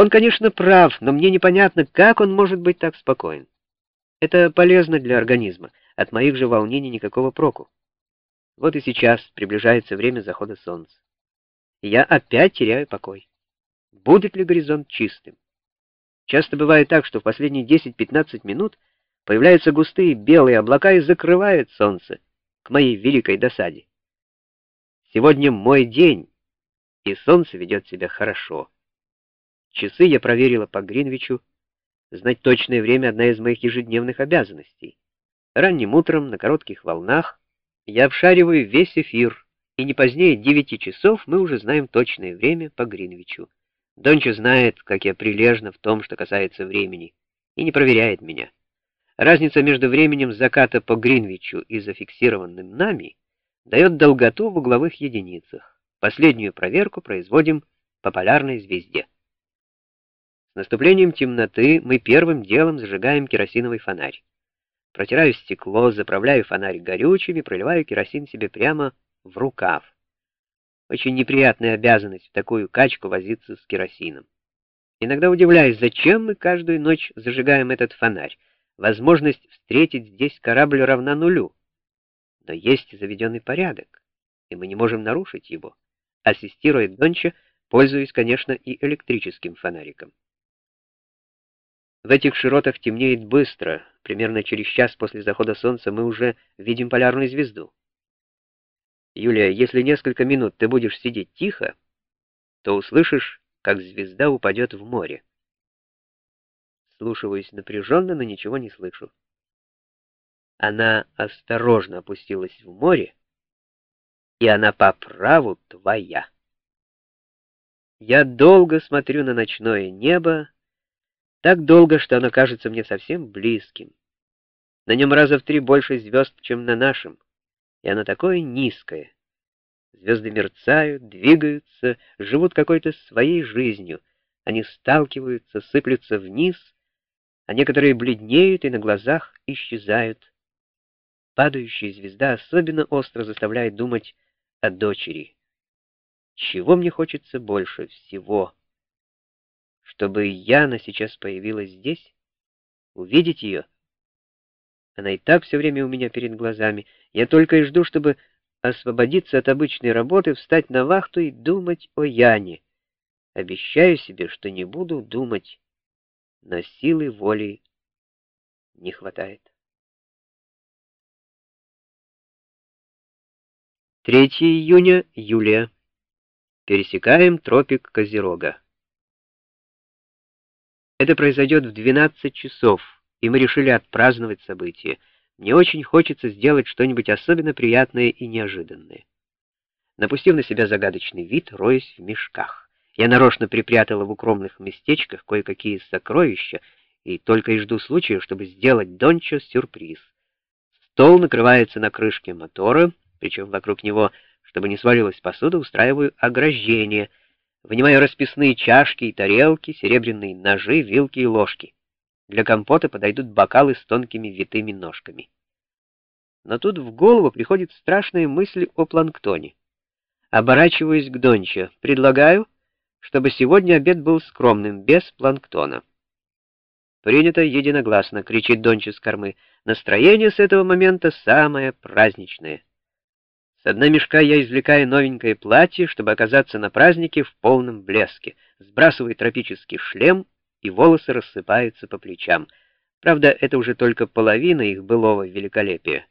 Он, конечно, прав, но мне непонятно, как он может быть так спокоен. Это полезно для организма, от моих же волнений никакого проку. Вот и сейчас приближается время захода солнца. Я опять теряю покой. Будет ли горизонт чистым? Часто бывает так, что в последние 10-15 минут появляются густые белые облака и закрывают солнце, к моей великой досаде. Сегодня мой день, и солнце ведет себя хорошо. Часы я проверила по Гринвичу. Знать точное время — одна из моих ежедневных обязанностей. Ранним утром, на коротких волнах, я обшариваю весь эфир, и не позднее девяти часов мы уже знаем точное время по Гринвичу. Дончо знает, как я прилежна в том, что касается времени, и не проверяет меня. Разница между временем заката по Гринвичу и зафиксированным нами дает долготу в угловых единицах. Последнюю проверку производим по полярной звезде. С наступлением темноты мы первым делом зажигаем керосиновый фонарь. Протираю стекло, заправляю фонарь горючим и проливаю керосин себе прямо в рукав. Очень неприятная обязанность в такую качку возиться с керосином. Иногда удивляюсь, зачем мы каждую ночь зажигаем этот фонарь. Возможность встретить здесь корабль равна нулю. Но есть заведенный порядок, и мы не можем нарушить его. Ассистирует Донча, пользуясь, конечно, и электрическим фонариком. В этих широтах темнеет быстро. Примерно через час после захода солнца мы уже видим полярную звезду. Юлия, если несколько минут ты будешь сидеть тихо, то услышишь, как звезда упадет в море. Слушаюсь напряженно, но ничего не слышу. Она осторожно опустилась в море, и она по праву твоя. Я долго смотрю на ночное небо, так долго, что оно кажется мне совсем близким. На нем раза в три больше звезд, чем на нашем, и оно такое низкое. Звезды мерцают, двигаются, живут какой-то своей жизнью. Они сталкиваются, сыплются вниз, а некоторые бледнеют и на глазах исчезают. Падающая звезда особенно остро заставляет думать о дочери. Чего мне хочется больше всего? Чтобы Яна сейчас появилась здесь, увидеть ее. Она и так все время у меня перед глазами. Я только и жду, чтобы освободиться от обычной работы, встать на вахту и думать о Яне. Обещаю себе, что не буду думать, но силы воли не хватает. 3 июня, Юлия. Пересекаем тропик Козерога. Это произойдет в 12 часов, и мы решили отпраздновать событие. Мне очень хочется сделать что-нибудь особенно приятное и неожиданное. Напустив на себя загадочный вид, роясь в мешках. Я нарочно припрятала в укромных местечках кое-какие сокровища, и только и жду случая, чтобы сделать Дончо сюрприз. Стол накрывается на крышке мотора, причем вокруг него, чтобы не свалилась посуда, устраиваю ограждение — Вынимаю расписные чашки и тарелки, серебряные ножи, вилки и ложки. Для компота подойдут бокалы с тонкими витыми ножками. Но тут в голову приходит страшная мысль о планктоне. Оборачиваюсь к Донче. Предлагаю, чтобы сегодня обед был скромным, без планктона. «Принято единогласно», — кричит Донча с кормы. «Настроение с этого момента самое праздничное». С дна мешка я извлекаю новенькое платье, чтобы оказаться на празднике в полном блеске. Сбрасываю тропический шлем, и волосы рассыпаются по плечам. Правда, это уже только половина их былого великолепия.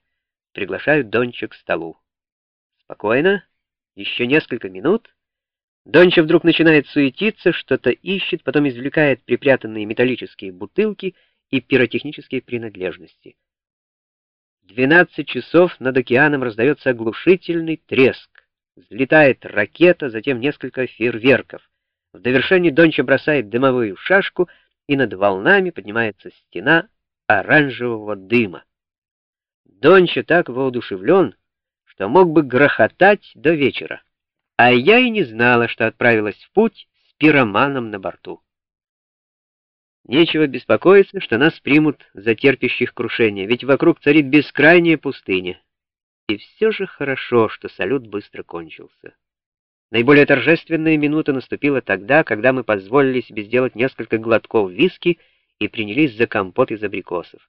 Приглашаю Донча к столу. Спокойно. Еще несколько минут. Донча вдруг начинает суетиться, что-то ищет, потом извлекает припрятанные металлические бутылки и пиротехнические принадлежности. 12 часов над океаном раздается оглушительный треск. Взлетает ракета, затем несколько фейерверков. В довершении Донча бросает дымовую шашку, и над волнами поднимается стена оранжевого дыма. Донча так воодушевлен, что мог бы грохотать до вечера. А я и не знала, что отправилась в путь с пироманом на борту. Нечего беспокоиться, что нас примут за терпящих крушения, ведь вокруг царит бескрайняя пустыня. И все же хорошо, что салют быстро кончился. Наиболее торжественная минута наступила тогда, когда мы позволили себе сделать несколько глотков виски и принялись за компот из абрикосов.